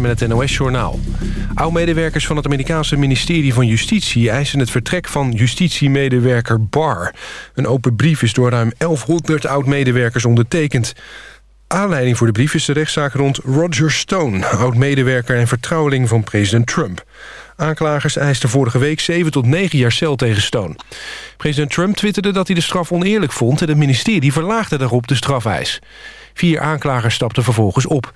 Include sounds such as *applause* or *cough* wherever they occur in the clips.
Met het NOS-journaal. Oud-medewerkers van het Amerikaanse ministerie van Justitie... eisen het vertrek van justitiemedewerker Barr. Een open brief is door ruim 1100 oud-medewerkers ondertekend. Aanleiding voor de brief is de rechtszaak rond Roger Stone... oud-medewerker en vertrouweling van president Trump. Aanklagers eisten vorige week 7 tot 9 jaar cel tegen Stone. President Trump twitterde dat hij de straf oneerlijk vond... en het ministerie verlaagde daarop de strafeis. Vier aanklagers stapten vervolgens op.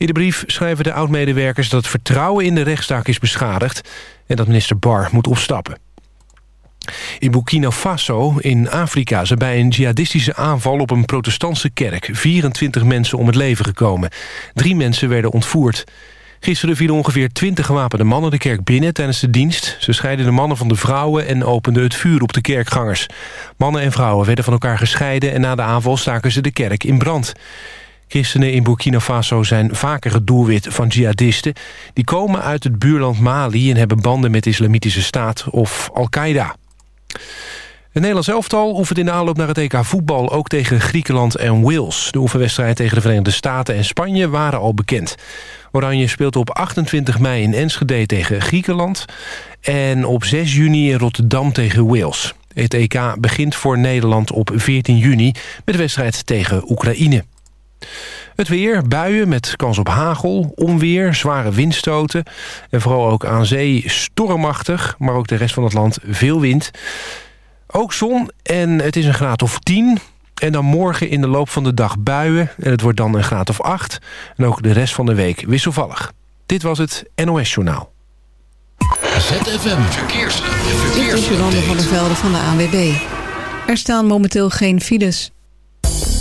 In de brief schrijven de oud-medewerkers dat het vertrouwen in de rechtszaak is beschadigd... en dat minister Barr moet opstappen. In Burkina Faso in Afrika zijn bij een jihadistische aanval op een protestantse kerk 24 mensen om het leven gekomen. Drie mensen werden ontvoerd. Gisteren vielen ongeveer 20 gewapende mannen de kerk binnen tijdens de dienst. Ze scheiden de mannen van de vrouwen en openden het vuur op de kerkgangers. Mannen en vrouwen werden van elkaar gescheiden en na de aanval staken ze de kerk in brand. Christenen in Burkina Faso zijn vaker het doelwit van jihadisten. Die komen uit het buurland Mali en hebben banden met de Islamitische Staat of Al-Qaeda. Het Nederlands elftal oefent in de aanloop naar het EK voetbal... ook tegen Griekenland en Wales. De oefenwedstrijd tegen de Verenigde Staten en Spanje waren al bekend. Oranje speelt op 28 mei in Enschede tegen Griekenland... en op 6 juni in Rotterdam tegen Wales. Het EK begint voor Nederland op 14 juni... met de wedstrijd tegen Oekraïne. Het weer, buien met kans op hagel, onweer, zware windstoten... en vooral ook aan zee stormachtig, maar ook de rest van het land veel wind... Ook zon en het is een graad of 10. En dan morgen in de loop van de dag buien. En het wordt dan een graad of 8. En ook de rest van de week wisselvallig. Dit was het NOS Journaal. ZFM Verkeers. Dit is Jolande van der Velde van de ANWB. Er staan momenteel geen files.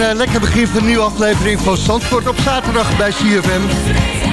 Een uh, lekker begin van een nieuwe aflevering van Zandvoort op zaterdag bij CFM.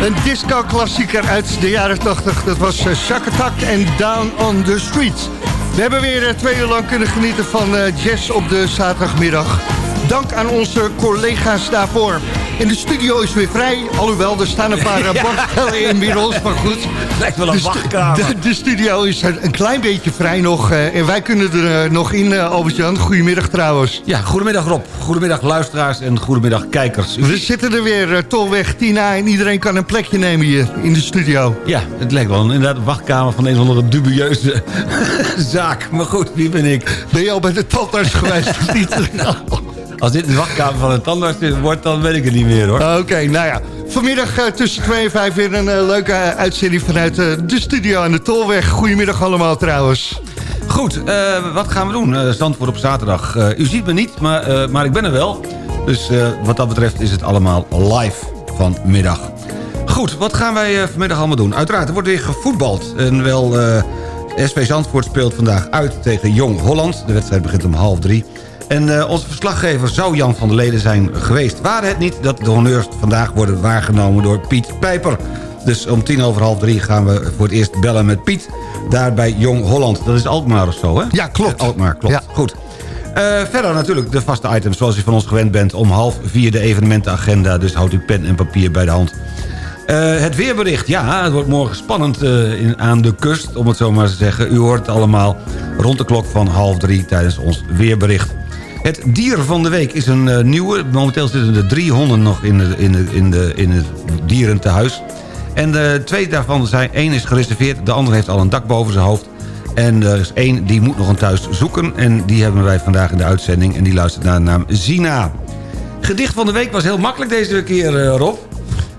Een disco-klassieker uit de jaren 80. Dat was Shack Attack en Down on the Streets. We hebben weer uh, twee uur lang kunnen genieten van jazz op de zaterdagmiddag. Dank aan onze collega's daarvoor. In de studio is weer vrij, alhoewel er staan een paar *laughs* ja. bankstellen inmiddels, maar goed. Lijkt wel een wachtkamer. De, de, studio is een klein beetje vrij nog uh, en wij kunnen er uh, nog in, Albert-Jan. Goedemiddag trouwens. Ja, goedemiddag Rob. Goedemiddag luisteraars en goedemiddag kijkers. We zitten er weer, Tolweg Tina en iedereen kan een plekje nemen hier in de studio. Ja, het lijkt wel inderdaad een wachtkamer van een of andere dubieuze *laughs* zaak. Maar goed, wie ben ik? Ben je al bij de tandarts geweest of *laughs* niet? nou. Als dit de wachtkamer van een tandarts wordt, dan weet ik het niet meer hoor. Oké, nou ja. Vanmiddag uh, tussen 2 en 5 weer een uh, leuke uitzending vanuit uh, de studio aan de Tolweg. Goedemiddag allemaal trouwens. Goed, wat gaan we doen? Zandvoort op zaterdag. u ziet me niet, maar, maar ik ben er wel. Dus wat dat betreft is het allemaal live vanmiddag. Goed, wat gaan wij vanmiddag allemaal doen? Uiteraard, er wordt weer gevoetbald. En wel, SV Zandvoort speelt vandaag uit tegen Jong Holland. De wedstrijd begint om half drie. En uh, onze verslaggever zou Jan van der Leden zijn geweest. Waar het niet dat de honneurs vandaag worden waargenomen door Piet Pijper. Dus om tien over half drie gaan we voor het eerst bellen met Piet. Daar bij Jong Holland. Dat is Alkmaar of zo, hè? Ja, klopt. Alkmaar, klopt. Ja. Goed. Uh, verder natuurlijk de vaste items zoals u van ons gewend bent. Om half vier de evenementenagenda. Dus houdt u pen en papier bij de hand. Uh, het weerbericht, ja, het wordt morgen spannend uh, in, aan de kust, om het zo maar te zeggen. U hoort het allemaal rond de klok van half drie tijdens ons weerbericht. Het dier van de week is een uh, nieuwe. Momenteel zitten er drie honden nog in, de, in, de, in, de, in het dierentehuis. En de twee daarvan zijn... één is gereserveerd, de andere heeft al een dak boven zijn hoofd. En er is één die moet nog een thuis zoeken. En die hebben wij vandaag in de uitzending. En die luistert naar de naam Zina. Gedicht van de week was heel makkelijk deze keer, Rob.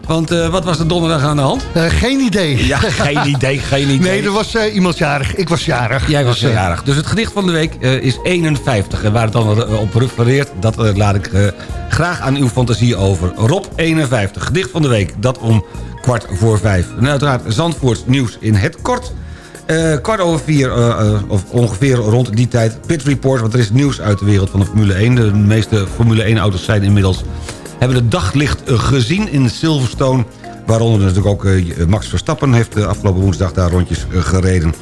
Want uh, wat was er donderdag aan de hand? Uh, geen idee. Ja, *laughs* geen idee, geen idee. Nee, er was uh, iemand jarig. Ik was jarig. Jij was dus, jarig. Dus het gedicht van de week is 51. En waar het dan op refereert, dat laat ik graag aan uw fantasie over. Rob 51, gedicht van de week. Dat om kwart voor vijf. En uiteraard Zandvoorts nieuws in het kort. kwart over vier, of ongeveer rond die tijd, Pit Report. Want er is nieuws uit de wereld van de Formule 1. De meeste Formule 1 auto's zijn inmiddels hebben het daglicht gezien in Silverstone. Waaronder natuurlijk ook eh, Max Verstappen heeft de afgelopen woensdag daar rondjes eh, gereden.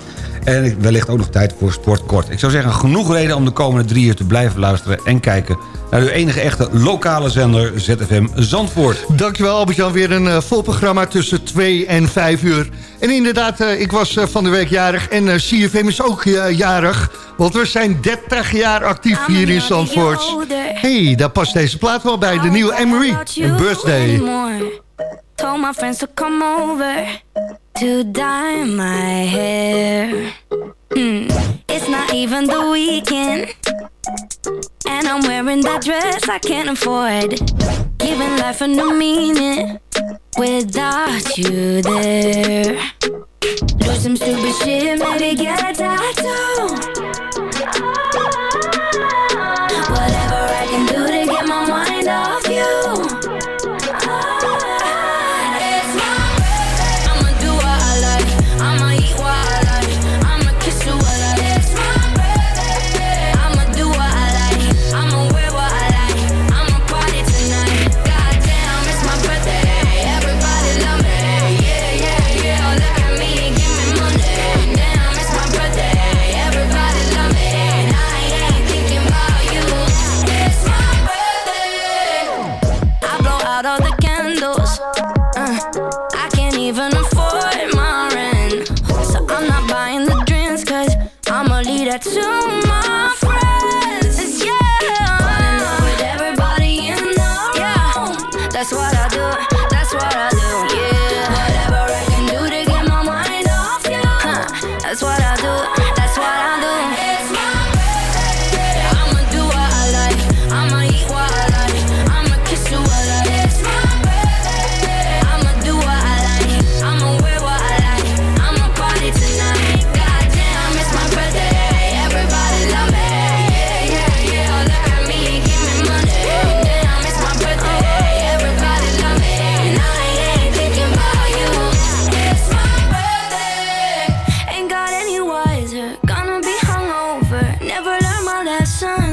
En wellicht ook nog tijd voor sportkort. Ik zou zeggen, genoeg reden om de komende drie uur te blijven luisteren... en kijken naar uw enige echte lokale zender ZFM Zandvoort. Dankjewel Albert-Jan, weer een uh, vol programma tussen 2 en 5 uur. En inderdaad, uh, ik was uh, van de week jarig en uh, CFM is ook jarig. Want we zijn 30 jaar actief hier in Zandvoort. hey, daar past deze plaat wel bij, de nieuwe Emery. Een birthday. Told my friends to come over to dye my hair. Hmm. It's not even the weekend. And I'm wearing that dress I can't afford. Giving life a new meaning without you there. Do some stupid shit, maybe get a tattoo. Learned my lesson.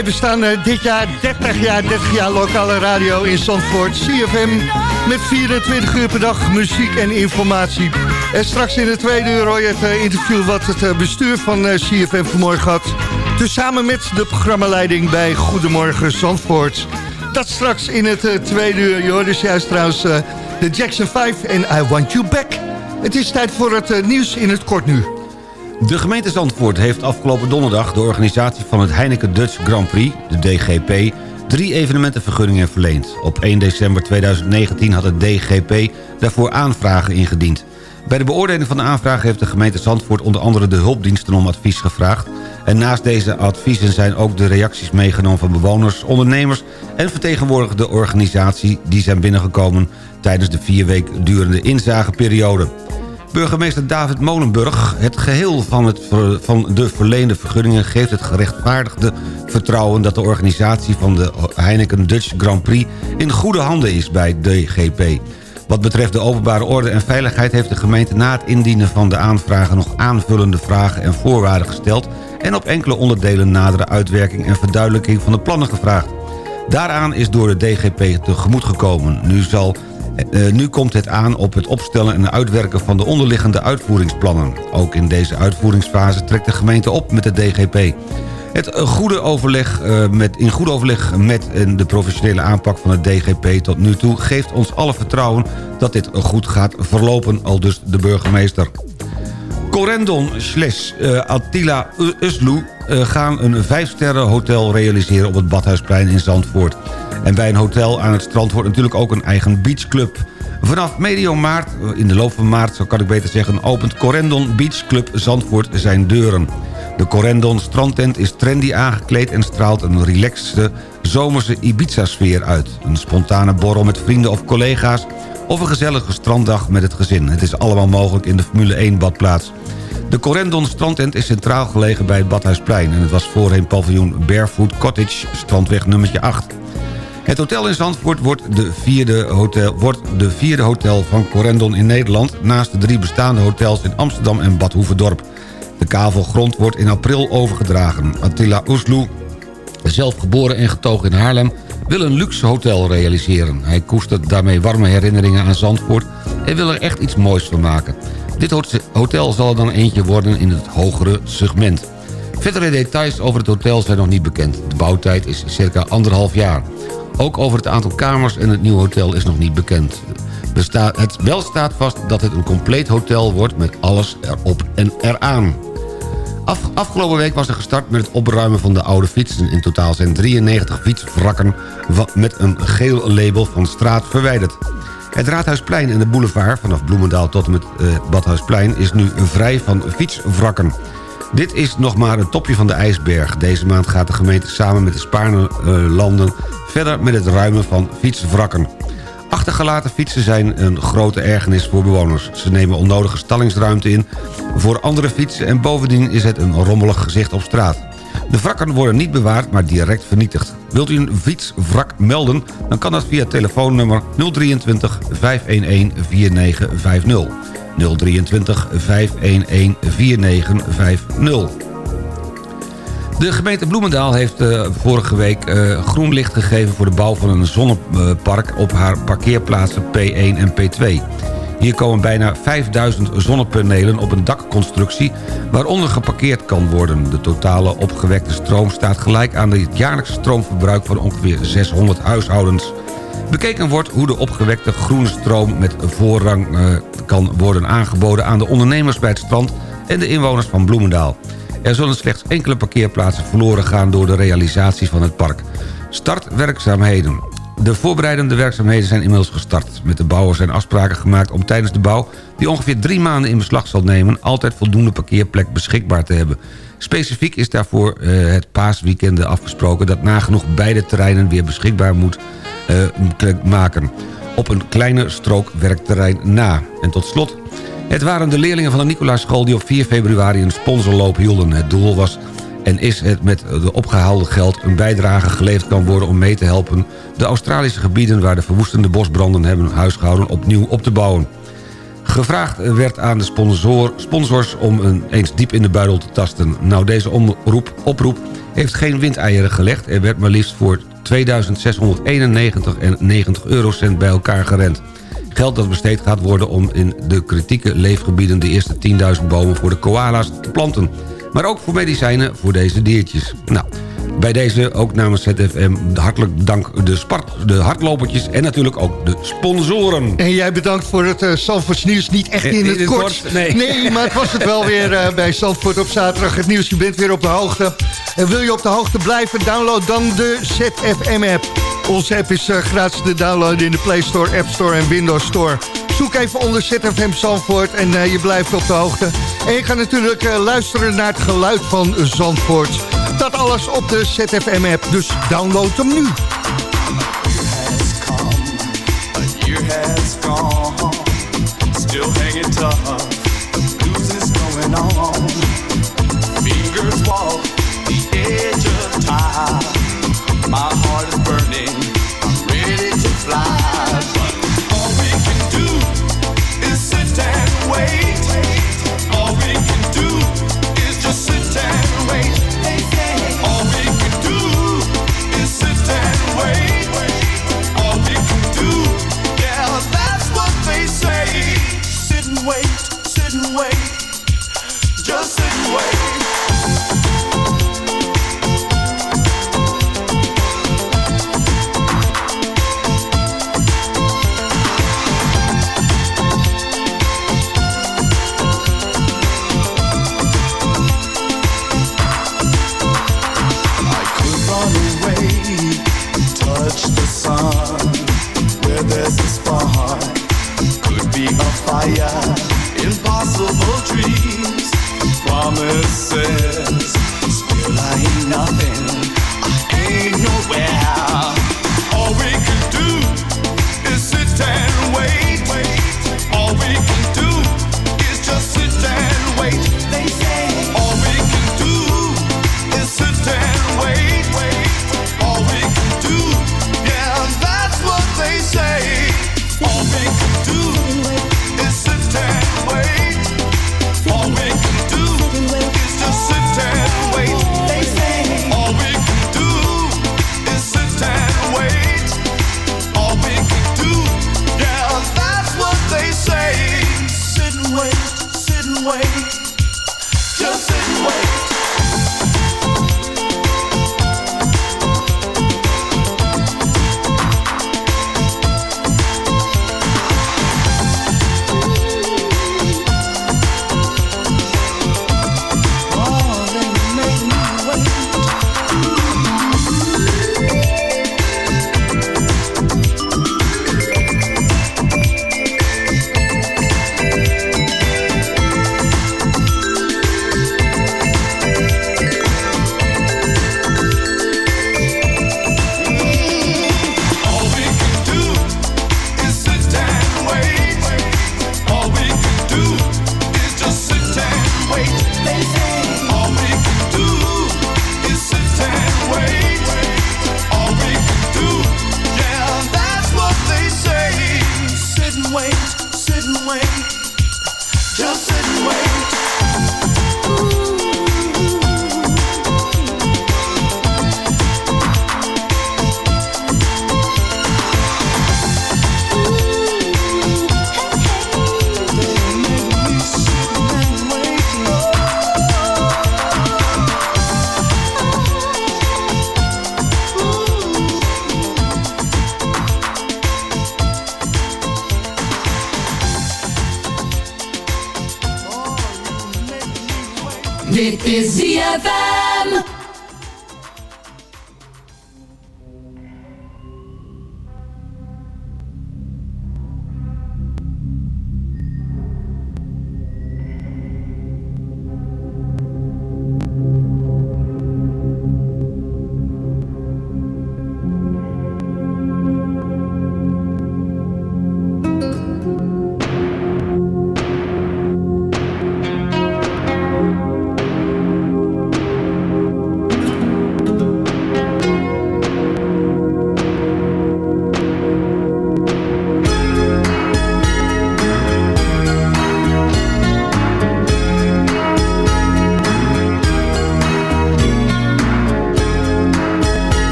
Wij bestaan uh, dit jaar 30 jaar, 30 jaar lokale radio in Zandvoort. CFM met 24 uur per dag muziek en informatie. En straks in de tweede uur hoor je het uh, interview wat het uh, bestuur van CFM vanmorgen had. Dus samen met de programmaleiding bij Goedemorgen Zandvoort. Dat straks in het tweede uur. Je hoort dus juist trouwens de Jackson 5 en I Want You Back. Het is tijd voor het nieuws in het kort nu. De gemeente Zandvoort heeft afgelopen donderdag... de organisatie van het Heineken Dutch Grand Prix, de DGP... drie evenementenvergunningen verleend. Op 1 december 2019 had het DGP daarvoor aanvragen ingediend. Bij de beoordeling van de aanvraag heeft de gemeente Zandvoort... onder andere de hulpdiensten om advies gevraagd. En naast deze adviezen zijn ook de reacties meegenomen van bewoners, ondernemers... en vertegenwoordigde organisatie die zijn binnengekomen... tijdens de vier week durende inzageperiode. Burgemeester David Molenburg, het geheel van, het, van de verleende vergunningen... geeft het gerechtvaardigde vertrouwen dat de organisatie van de Heineken Dutch Grand Prix... in goede handen is bij DGP. Wat betreft de openbare orde en veiligheid heeft de gemeente na het indienen van de aanvragen... nog aanvullende vragen en voorwaarden gesteld... en op enkele onderdelen nadere uitwerking en verduidelijking van de plannen gevraagd. Daaraan is door de DGP tegemoet gekomen. Nu zal nu komt het aan op het opstellen en uitwerken van de onderliggende uitvoeringsplannen. Ook in deze uitvoeringsfase trekt de gemeente op met de DGP. Het goede overleg, met, in goed overleg met de professionele aanpak van het DGP tot nu toe... geeft ons alle vertrouwen dat dit goed gaat verlopen, al dus de burgemeester. Corendon slash uh, Attila Uslu gaan een 5-sterren hotel realiseren op het Badhuisplein in Zandvoort. En bij een hotel aan het strand wordt natuurlijk ook een eigen beachclub. Vanaf medio maart, in de loop van maart zo kan ik beter zeggen... opent Corendon Beach Club Zandvoort zijn deuren. De Corendon strandtent is trendy aangekleed... en straalt een relaxte zomerse Ibiza-sfeer uit. Een spontane borrel met vrienden of collega's... of een gezellige stranddag met het gezin. Het is allemaal mogelijk in de Formule 1-badplaats. De Corendon strandtent is centraal gelegen bij het Badhuisplein... en het was voorheen paviljoen Barefoot Cottage, strandweg nummertje 8. Het hotel in Zandvoort wordt de vierde hotel, wordt de vierde hotel van Corendon in Nederland... naast de drie bestaande hotels in Amsterdam en Bad Hoevedorp. De kavelgrond wordt in april overgedragen. Attila Oesloe, zelf geboren en getogen in Haarlem... wil een luxe hotel realiseren. Hij koestert daarmee warme herinneringen aan Zandvoort... en wil er echt iets moois van maken. Dit hotel zal er dan eentje worden in het hogere segment. Verdere details over het hotel zijn nog niet bekend. De bouwtijd is circa anderhalf jaar. Ook over het aantal kamers en het nieuwe hotel is nog niet bekend. Het wel staat vast dat het een compleet hotel wordt met alles erop en eraan. afgelopen week was er gestart met het opruimen van de oude fietsen. In totaal zijn 93 fietswrakken met een geel label van straat verwijderd. Het Raadhuisplein en de boulevard vanaf Bloemendaal tot en met uh, Badhuisplein... is nu vrij van fietswrakken. Dit is nog maar een topje van de ijsberg. Deze maand gaat de gemeente samen met de Spaarne landen verder met het ruimen van fietswrakken. Achtergelaten fietsen zijn een grote ergernis voor bewoners. Ze nemen onnodige stallingsruimte in voor andere fietsen... en bovendien is het een rommelig gezicht op straat. De wrakken worden niet bewaard, maar direct vernietigd. Wilt u een fietswrak melden, dan kan dat via telefoonnummer 023 511 4950. 023 511 4950. De gemeente Bloemendaal heeft uh, vorige week uh, groen licht gegeven... voor de bouw van een zonnepark op haar parkeerplaatsen P1 en P2. Hier komen bijna 5000 zonnepanelen op een dakconstructie... waaronder geparkeerd kan worden. De totale opgewekte stroom staat gelijk aan het jaarlijkse stroomverbruik... van ongeveer 600 huishoudens. Bekeken wordt hoe de opgewekte groene stroom met voorrang uh, kan worden aangeboden... aan de ondernemers bij het strand en de inwoners van Bloemendaal. Er zullen slechts enkele parkeerplaatsen verloren gaan door de realisatie van het park. Startwerkzaamheden. De voorbereidende werkzaamheden zijn inmiddels gestart. Met de bouwers zijn afspraken gemaakt om tijdens de bouw... die ongeveer drie maanden in beslag zal nemen... altijd voldoende parkeerplek beschikbaar te hebben. Specifiek is daarvoor uh, het paasweekend afgesproken... dat nagenoeg beide terreinen weer beschikbaar moet uh, maken. Op een kleine strook werkterrein na. En tot slot... Het waren de leerlingen van de Nicolaas-school die op 4 februari een sponsorloop hielden. Het doel was en is het met de opgehaalde geld een bijdrage geleverd kan worden... om mee te helpen de Australische gebieden waar de verwoestende bosbranden hebben huisgehouden opnieuw op te bouwen. Gevraagd werd aan de sponsor, sponsors om een, eens diep in de buidel te tasten. Nou, deze omroep, oproep heeft geen windeieren gelegd... Er werd maar liefst voor 2.691 en 90 eurocent bij elkaar gerend. Geld dat besteed gaat worden om in de kritieke leefgebieden... de eerste 10.000 bomen voor de koala's te planten. Maar ook voor medicijnen voor deze diertjes. Nou, bij deze ook namens ZFM hartelijk dank de, spart, de hardlopertjes... en natuurlijk ook de sponsoren. En jij bedankt voor het uh, Zandvoorts nieuws. Niet echt in het, kort. nee. nee. maar het was het wel weer uh, bij Zandvoort op zaterdag. Het nieuws, je bent weer op de hoogte. En wil je op de hoogte blijven, download dan de ZFM-app. Onze app is uh, gratis te downloaden in de Play Store, App Store en Windows Store. Zoek even onder ZFM Zandvoort en je blijft op de hoogte. En je kan natuurlijk luisteren naar het geluid van Zandvoort. Dat alles op de ZFM-app, dus download hem nu. My. And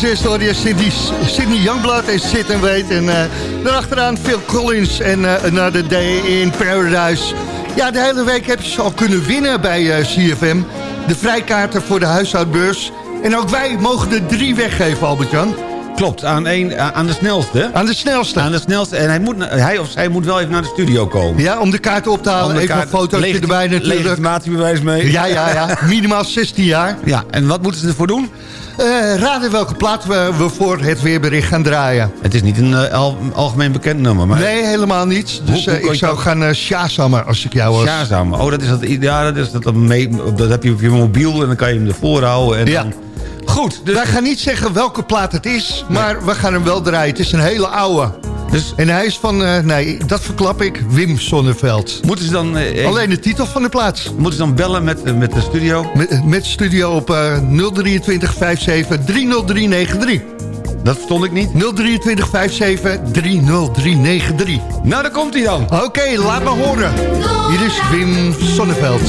Als eerste hoor je Sydney, Sydney Youngblood en Sit and Wait. En uh, daarachteraan Phil Collins en uh, Another Day in Paradise. Ja, de hele week heb je ze al kunnen winnen bij uh, CFM. De vrijkaarten voor de huishoudbeurs. En ook wij mogen er drie weggeven, Albert-Jan. Klopt, aan, een, aan de snelste. Aan de snelste. Aan de snelste. En hij, moet, hij of zij moet wel even naar de studio komen. Ja, om de kaart op te halen. Even kaart, een fotootje erbij natuurlijk. Legitimatiebewijs mee. Ja, ja, ja. Minimaal 16 jaar. Ja, en wat moeten ze ervoor doen? Uh, raden welke plaat we, we, voor het weerbericht gaan draaien. Het is niet een al, algemeen bekend nummer. Maar... Nee, helemaal niet. Dus hoe, hoe uh, ik zou gaan Shazammer als ik jou was. Oh, dat is dat, ja, dat, is dat, dat, mee, dat heb je op je mobiel en dan kan je hem ervoor houden. En ja. Dan... Goed. Dus... Wij gaan niet zeggen welke plaat het is, maar nee. we gaan hem wel draaien. Het is een hele oude. Dus... En hij is van, uh, nee, dat verklap ik, Wim Sonneveld. Moeten ze dan... Uh, Alleen de titel van de plaats. Moeten ze dan bellen met, uh, met de studio? Met, met studio op 023 57 30393. Dat stond ik niet. 023 57 30393. Nou, daar komt hij dan. Oké, okay, laat maar horen. Hier is Wim Sonneveld.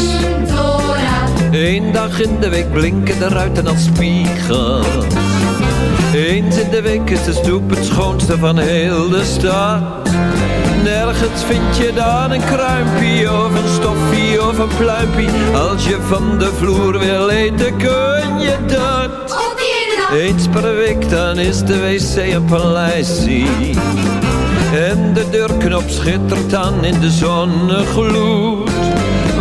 Eén dag in de week blinken de ruiten als spiegel. Eens in de week is de stoep het schoonste van heel de stad. Nergens vind je dan een kruimpie of een stoffie of een pluimpie. Als je van de vloer wil eten kun je dat. Eens per week dan is de wc een paleisie. En de deurknop schittert dan in de zonnegloed.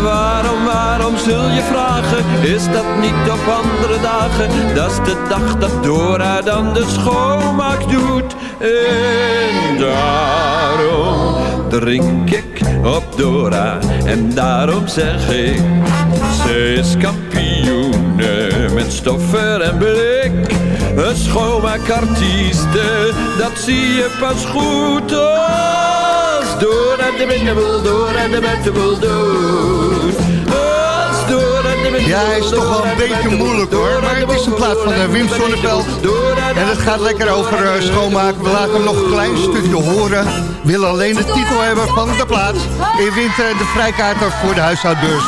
Waarom, waarom zul je vragen? Is dat niet op andere dagen? Dat is de dag dat Dora dan de schoonmaak doet. En daarom drink ik op Dora. En daarom zeg ik, ze is kampioene met stoffer en blik. Een schoonmaakartieste, dat zie je pas goed als Dora de Binnenboel, Dora de Binnenboel doet. Ja, hij is toch wel een beetje moeilijk hoor. Maar het is een plaat van uh, Wim Sonneveld. En het gaat lekker over uh, schoonmaken. We laten hem nog een klein stukje horen. Willen alleen de titel hebben van de plaat. In wint uh, de vrijkaarten voor de huishoudbeurs.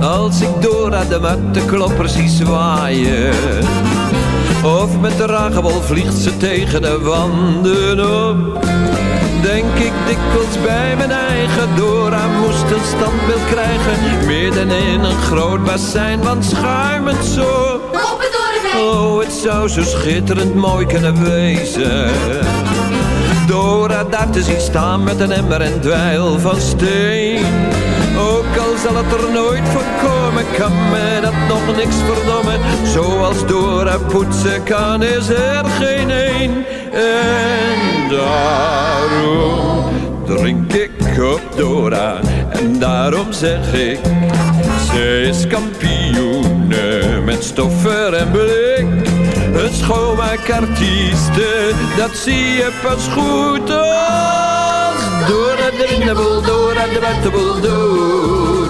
Als ik Dora de mattenklopper zie zwaaien Of met de ragebol vliegt ze tegen de wanden op. Denk ik dikwijls bij mijn eigen Dora moest een standbeeld krijgen. Midden in een groot bassin, want schuimend zo. Oh, het zou zo schitterend mooi kunnen wezen. Dora daar te zien staan met een emmer en dweil van steen zal het er nooit voor komen, kan me dat nog niks verdommen. Zoals Dora poetsen kan, is er geen een. En daarom drink ik op Dora. En daarom zeg ik, ze is kampioen met stoffer en blik. Een schoonmaakartieste, dat zie je pas goed door de binnenboel, door de buitenboel, door.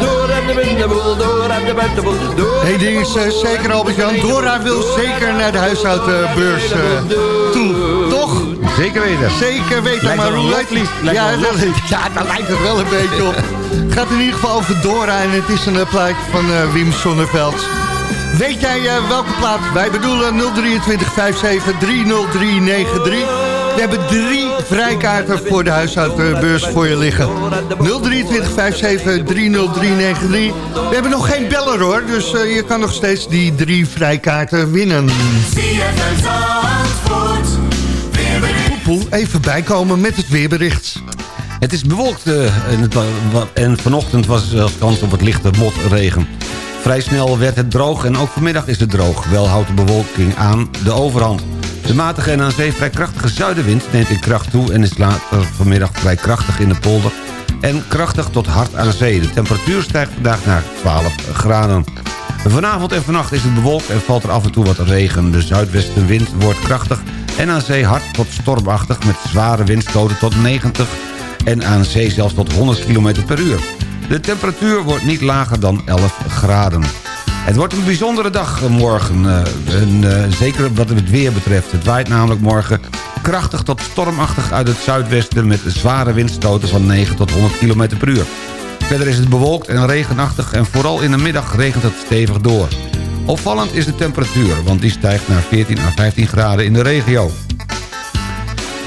Door de binnenboel, door de buitenboel, door. Hey, ding is uh, zeker Albert-Jan. Dora wil zeker naar de huishoudbeurs uh, toe. Toch? Zeker weten. Zeker weten, lijkt maar hoe lijkt ja, dat, ja, daar lijkt het wel een beetje op. Het gaat in ieder geval over Dora en het is een uh, plaatje van uh, Wim Sonneveld. Weet jij uh, welke plaat? Wij bedoelen 023 57 30393. We hebben drie vrijkaarten voor de huishoudbeurs voor je liggen. 023 57 30393. We hebben nog geen beller hoor, dus uh, je kan nog steeds die drie vrijkaarten winnen. Poepoe, even bijkomen met het weerbericht. Het is bewolkt uh, en, vanochtend was er kans op het lichte motregen. Vrij snel werd het droog en ook vanmiddag is het droog. Wel houdt de bewolking aan de overhand. De matige en aan zee vrij krachtige zuidenwind neemt in kracht toe... en is later vanmiddag vrij krachtig in de polder... en krachtig tot hard aan zee. De temperatuur stijgt vandaag naar 12 graden. Vanavond en vannacht is het bewolkt en valt er af en toe wat regen. De zuidwestenwind wordt krachtig en aan zee hard tot stormachtig... met zware windstoten tot 90 en aan zee zelfs tot 100 km per uur. De temperatuur wordt niet lager dan 11 graden. Het wordt een bijzondere dag morgen, en, uh, zeker wat het weer betreft. Het waait namelijk morgen krachtig tot stormachtig uit het zuidwesten... met zware windstoten van 9 tot 100 km per uur. Verder is het bewolkt en regenachtig en vooral in de middag regent het stevig door. Opvallend is de temperatuur, want die stijgt naar 14 à 15 graden in de regio.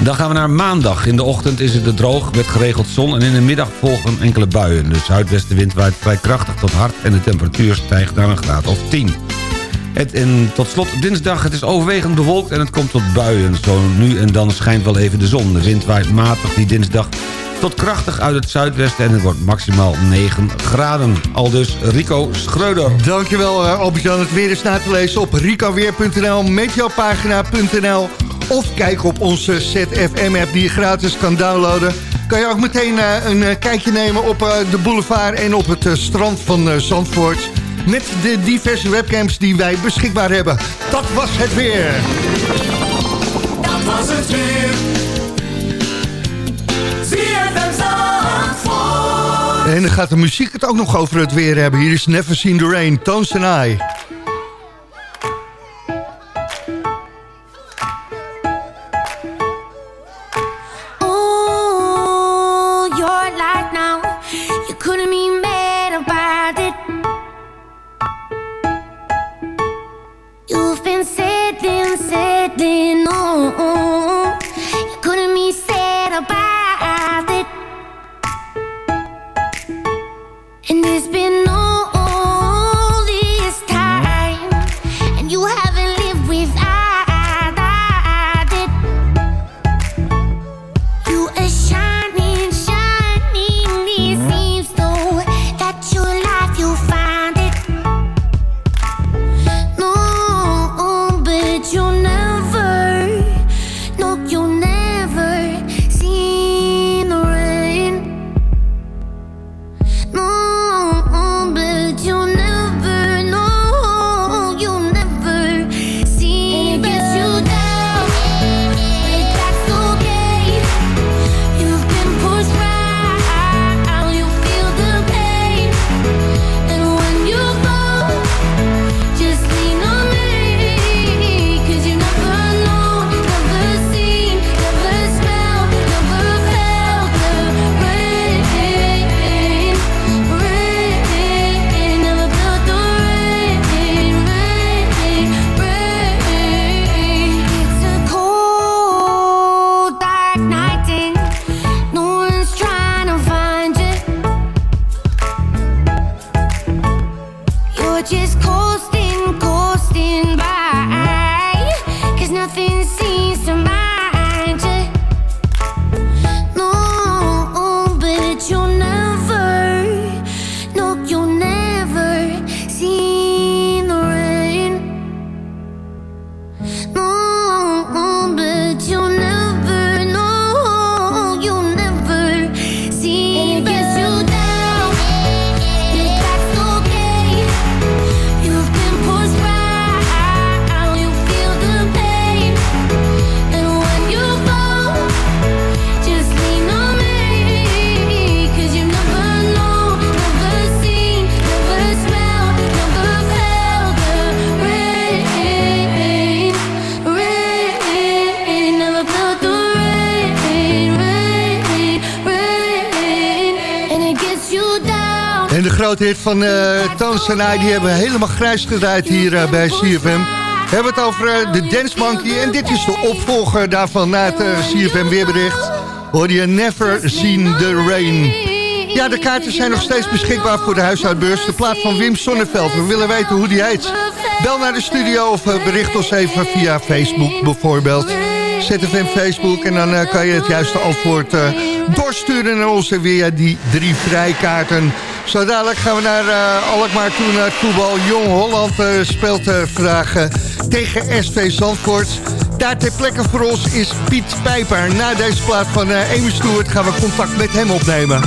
Dan gaan we naar maandag. In de ochtend is het droog met geregeld zon... en in de middag volgen enkele buien. De zuidwestenwind waait vrij krachtig tot hard... en de temperatuur stijgt naar een graad of 10. Het, en tot slot dinsdag, het is overwegend bewolkt en het komt tot buien. Zo nu en dan schijnt wel even de zon. De wind waait matig die dinsdag tot krachtig uit het zuidwesten... en het wordt maximaal 9 graden. Al dus Rico Schreuder. Dankjewel uh, Albert-Jan. Het weer is na te lezen op ricoweer.nl, meteopagina.nl... of kijk op onze ZFM-app die je gratis kan downloaden. Kan je ook meteen uh, een uh, kijkje nemen op de boulevard en op het strand van Zandvoort... met de diverse webcams die wij beschikbaar hebben. Dat was het weer. Dat was het weer. En dan gaat de muziek het ook nog over het weer hebben. Hier is Never Seen the Rain, Tones and I. hit van uh, die hebben helemaal grijs gedraaid hier uh, bij CFM. We hebben het over uh, de Dance Monkey en dit is de opvolger daarvan na het CFM weerbericht. Hoor je Never Seen the Rain. Ja, de kaarten zijn nog steeds beschikbaar voor de huishoudbeurs. De plaat van Wim Sonneveld. We willen weten hoe die heet. Bel naar de studio of bericht ons even via Facebook bijvoorbeeld. ZFM Facebook en dan kan je het juiste antwoord uh, doorsturen naar ons en weer die drie vrijkaarten. Zo dadelijk gaan we naar uh, Alkmaar toe naar het voetbal. Jong Holland speelt vandaag tegen SV Zandvoort. Daar ter plekke voor ons is Piet Pijper. Na deze plaat van Amy Stewart gaan we contact met hem opnemen.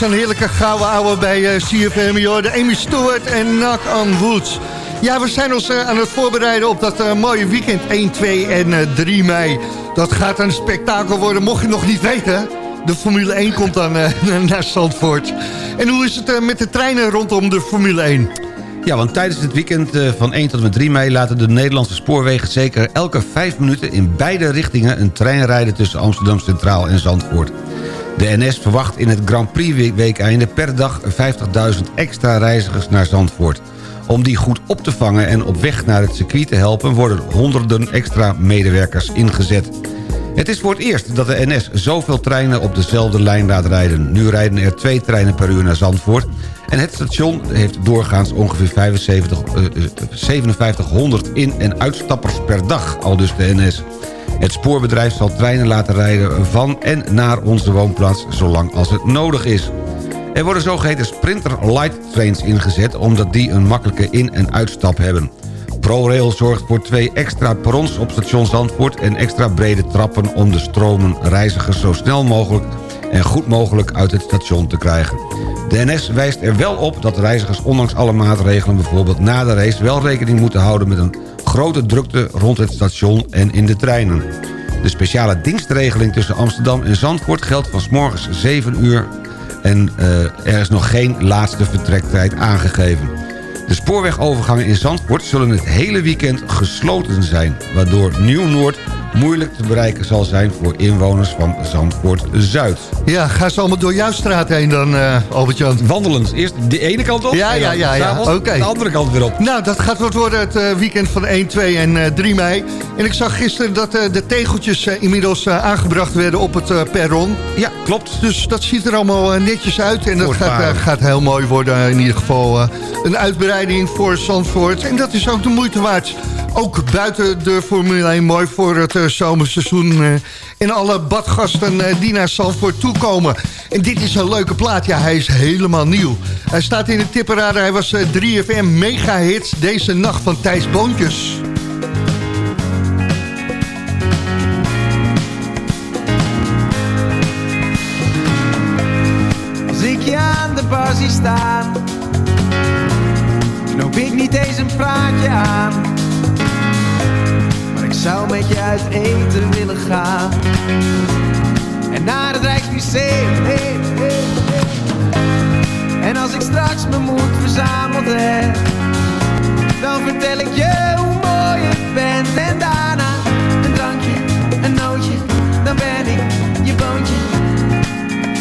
Zo'n heerlijke gouden ouwe bij uh, CFM. De Amy Stewart en Knock on Woods. Ja, we zijn ons uh, aan het voorbereiden op dat uh, mooie weekend 1, 2 en 3 mei. Dat gaat een spektakel worden, mocht je nog niet weten. De Formule 1 komt dan *laughs* naar Zandvoort. En hoe is het met de treinen rondom de Formule 1? Ja, want tijdens het weekend van 1 tot en met 3 mei... laten de Nederlandse spoorwegen zeker elke 5 minuten... in beide richtingen een trein rijden tussen Amsterdam Centraal en Zandvoort. De NS verwacht in het Grand Prix weekeinde per dag 50.000 extra reizigers naar Zandvoort. Om die goed op te vangen en op weg naar het circuit te helpen... worden honderden extra medewerkers ingezet. Het is voor het eerst dat de NS zoveel treinen op dezelfde lijn laat rijden. Nu rijden er twee treinen per uur naar Zandvoort... en het station heeft doorgaans ongeveer 75, uh, 5700 in- en uitstappers per dag, al dus de NS. Het spoorbedrijf zal treinen laten rijden van en naar onze woonplaats... zolang als het nodig is. Er worden zogeheten Sprinter Light Trains ingezet... omdat die een makkelijke in- en uitstap hebben. ProRail zorgt voor twee extra perrons op station Zandvoort... en extra brede trappen om de stromen reizigers zo snel mogelijk en goed mogelijk uit het station te krijgen. De NS wijst er wel op dat reizigers ondanks alle maatregelen... bijvoorbeeld na de race wel rekening moeten houden met een grote drukte rond het station en in de treinen. De speciale dienstregeling tussen Amsterdam en Zandvoort geldt van morgens 7 uur... en uh, er is nog geen laatste vertrektijd aangegeven. De spoorwegovergangen in Zandvoort zullen het hele weekend gesloten zijn... waardoor Nieuw-Noord moeilijk te bereiken zal zijn voor inwoners van Zandvoort-Zuid. Ja, gaan ze allemaal door jouw straat heen dan, uh, Albert-Jan? Wandelend. Eerst de ene kant op ja, ja, ja, ja. oké. de andere kant weer op. Nou, dat gaat wat worden het uh, weekend van 1, 2 en uh, 3 mei. En ik zag gisteren dat de tegeltjes inmiddels aangebracht werden op het perron. Ja, klopt. Dus dat ziet er allemaal netjes uit. En dat gaat, gaat, heel mooi worden in ieder geval. een uitbreiding voor Zandvoort. En dat is ook de moeite waard. Ook buiten de Formule 1 mooi voor het uh, zomerseizoen. En alle badgasten uh, die naar Zandvoort toekomen. En dit is een leuke plaat. Ja, hij is helemaal nieuw. Hij staat in de tipperader. Hij was 3FM mega hits deze nacht van Thijs Boontjes. Ik je aan de bar zie zou met je uit eten willen gaan. En naar het Rijksmuseum. En als ik straks mijn moed verzameld heb, dan vertel ik je hoe mooi je bent. En daarna een drankje, een nootje, dan ben ik je boontje.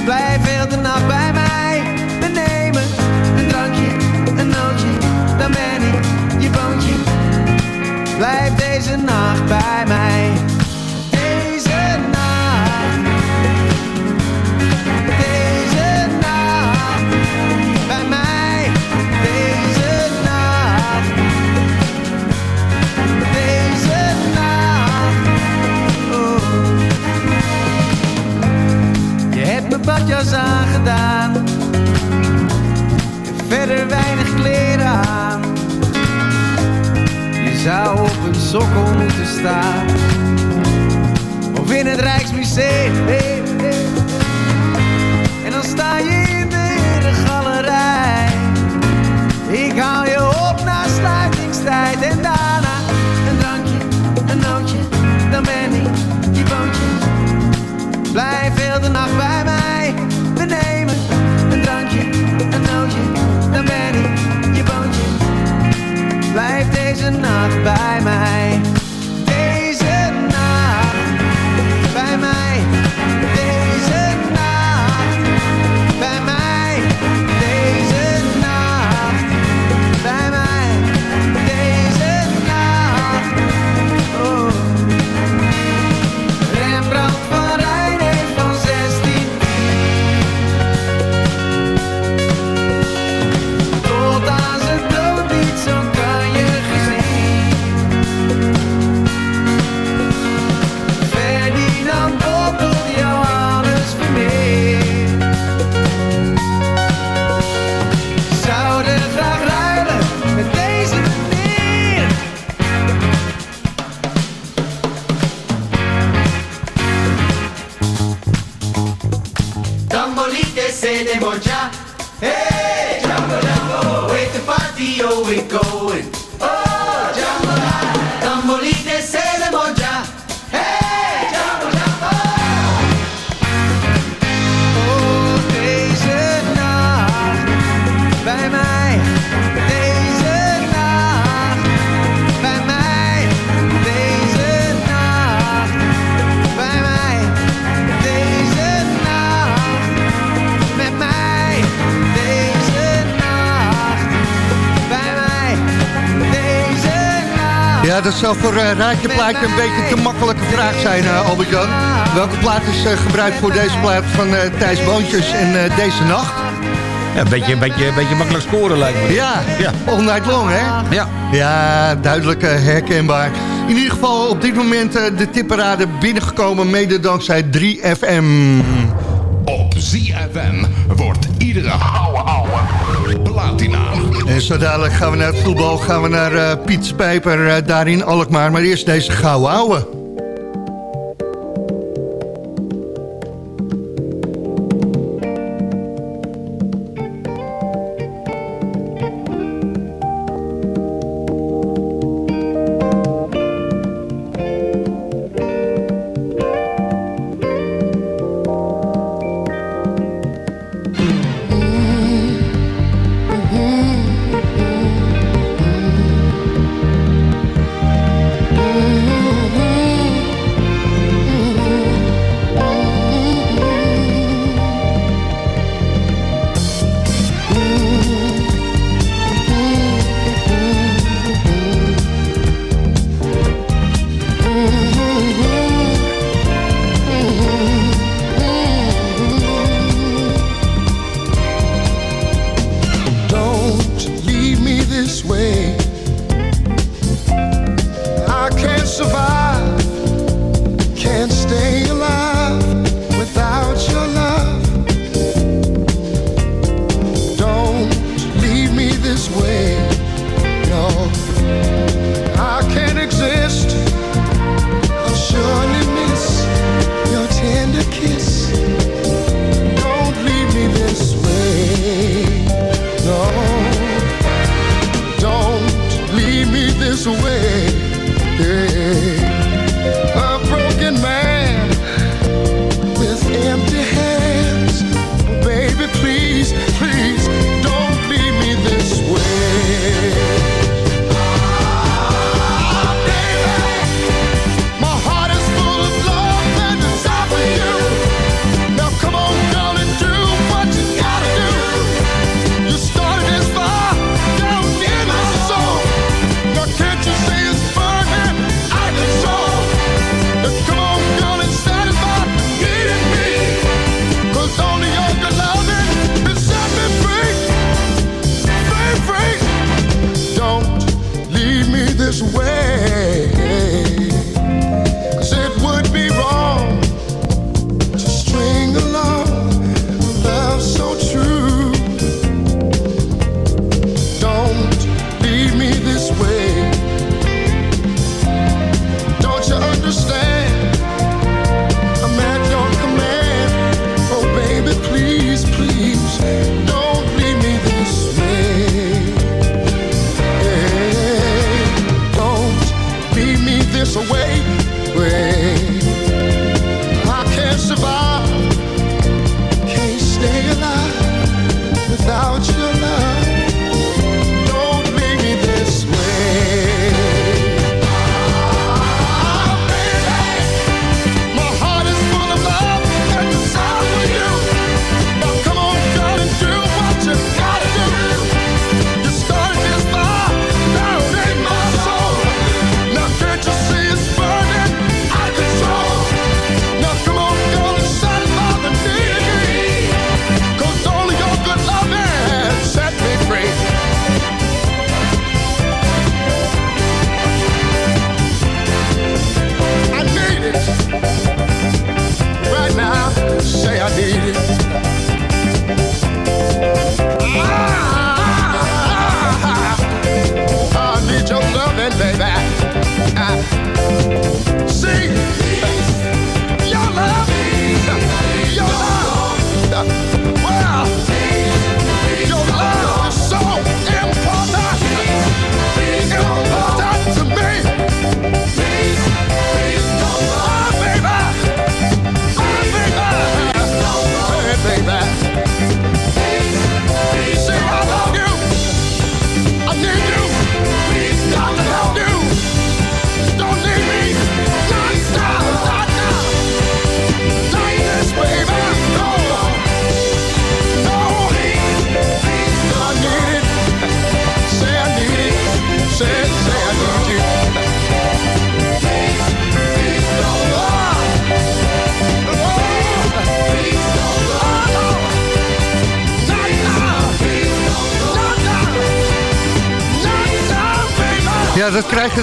Blijf heel de nacht bij mij, we nemen een drankje, een nootje, dan ben ik je boontje. Blijf deze nacht bij mij. Deze nacht. Deze nacht. Bij mij. Deze nacht. Deze nacht. Oh. Je hebt badjas aangedaan. Verder weinig kleren aan zou op een sokkel moeten staan. Of in het Rijksmuseum. En dan sta je in de galerij. Ik haal je op na sluitingstijd. En daarna zou voor uh, Raadje Plaatje een beetje te makkelijke vraag zijn, uh, Albert-Jan. Welke plaat is uh, gebruikt voor deze plaat van Thijs Boontjes en deze nacht? Ja, een beetje, een beetje, een beetje makkelijk scoren lijkt me. Ja, Ja. All Night Long, hè? Ja. Ja, duidelijk eh, herkenbaar. In ieder geval op dit moment eh, de tipperade binnengekomen... mede dankzij 3FM. ZFM wordt iedere ouwe ouwe platina. En zo dadelijk gaan we naar het voetbal, gaan we naar eh, Piet Spijper, eh, daar Alkmaar. Maar eerst deze gouden ouwe.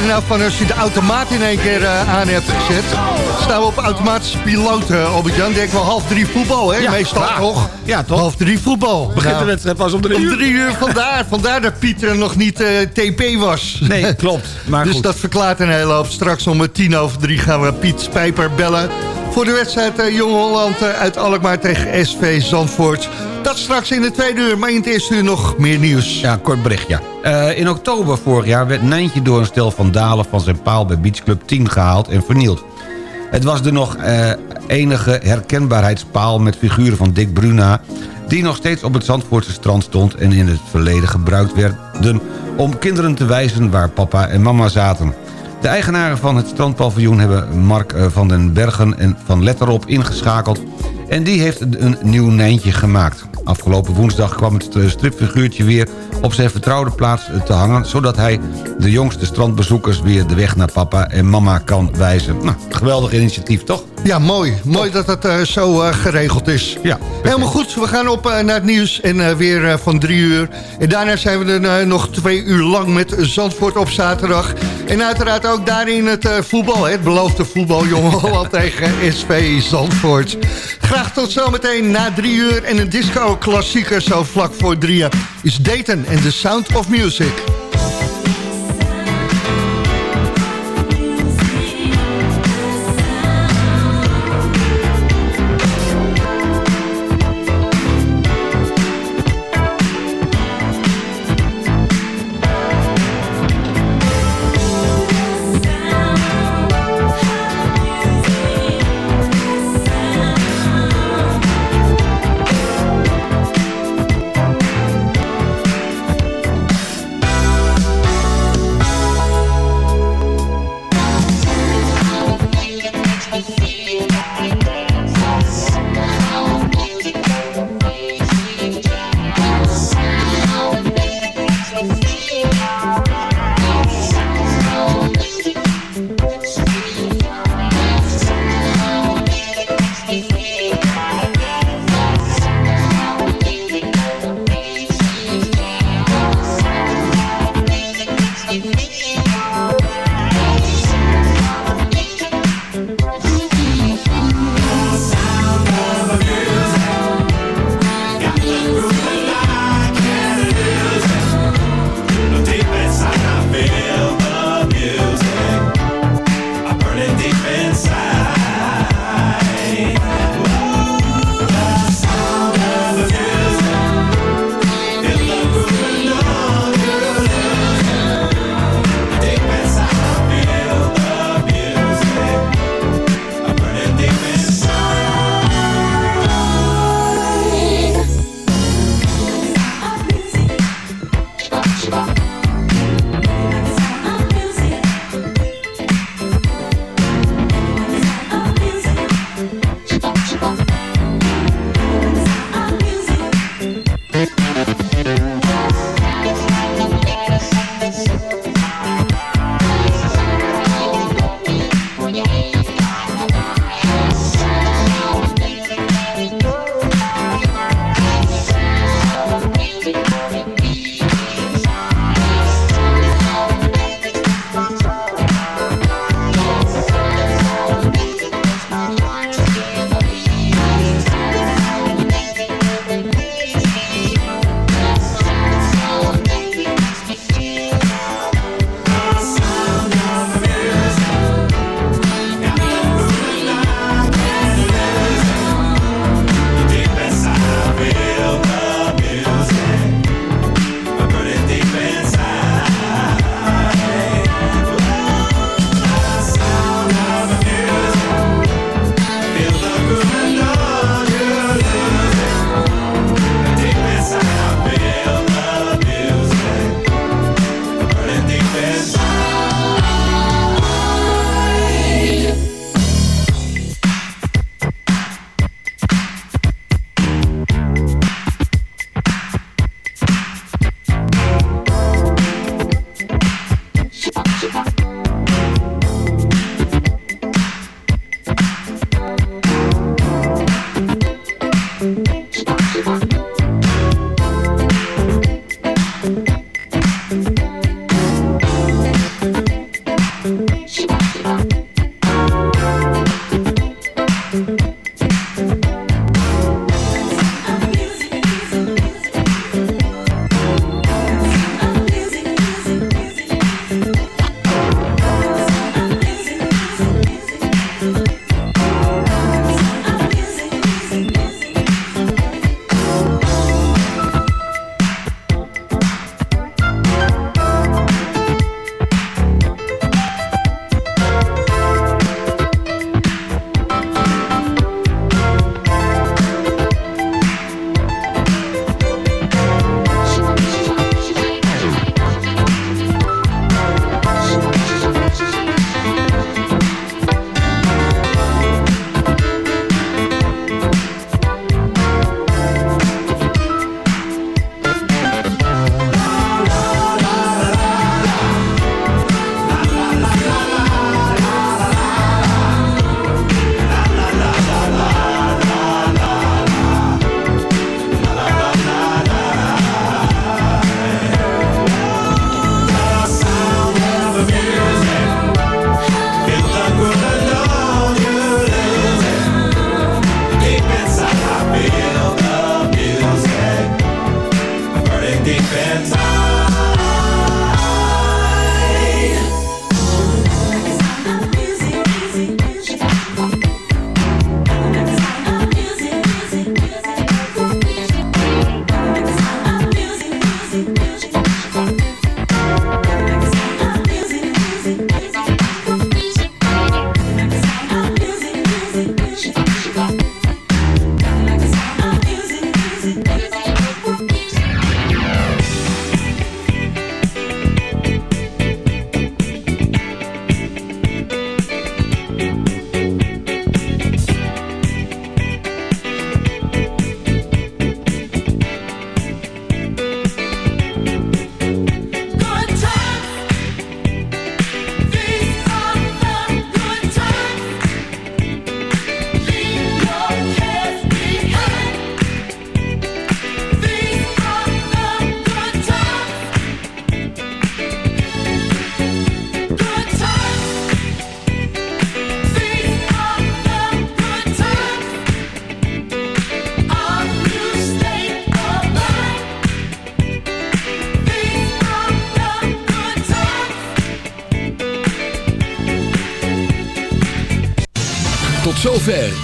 Je nou van als je de automaat in één keer eh, aan hebt gezet. Staan we op automatische piloot, uh, Albert-Jan. Denk wel half drie voetbal, hè? Ja, Meestal ja. toch? Ja, toch? Half drie voetbal. Begint Nou, de wedstrijd pas om drie Om uur. drie uur, vandaar, *laughs* vandaar dat Pieter nog niet eh, TP was. Nee, *laughs* klopt. Maar dus goed. dat verklaart een hele hoop. Straks om tien over drie gaan we Piet Spijper bellen... voor de wedstrijd eh, Jong Holland eh, uit Alkmaar tegen SV Zandvoort. Straks in de tweede uur, maar in het eerste uur nog meer nieuws. Ja, kort bericht, ja. Eh, in oktober vorig jaar werd Nijntje door een stel van dalen van zijn paal bij Beach Club 10 gehaald en vernield. Het was de nog eh, enige herkenbaarheidspaal met figuren van Dick Bruna... die nog steeds op het Zandvoortse strand stond... en in het verleden gebruikt werden om kinderen te wijzen waar papa en mama zaten. De eigenaren van het strandpaviljoen hebben Mark eh, van den Bergen en van Letterop ingeschakeld... en die heeft een nieuw Nijntje gemaakt. Afgelopen woensdag kwam het eh, stripfiguurtje weer op zijn vertrouwde plaats eh, te hangen... zodat hij de jongste strandbezoekers weer de weg naar papa en mama kan wijzen. Nou, geweldig initiatief, toch? Ja, mooi. Mooi dat het eh, zo geregeld is. Ja. Helemaal goed. We gaan op naar het nieuws en weer van drie uur. En daarna zijn we er nog twee uur lang met Zandvoort op zaterdag. En uiteraard ook daarin het voetbal. hè, Het beloofde voetbal, *laughs* Jong Holland tegen SV Zandvoort. Graag tot zometeen na drie uur. En een disco-klassieker zo vlak voor drieën is Dayton en The Sound of Music.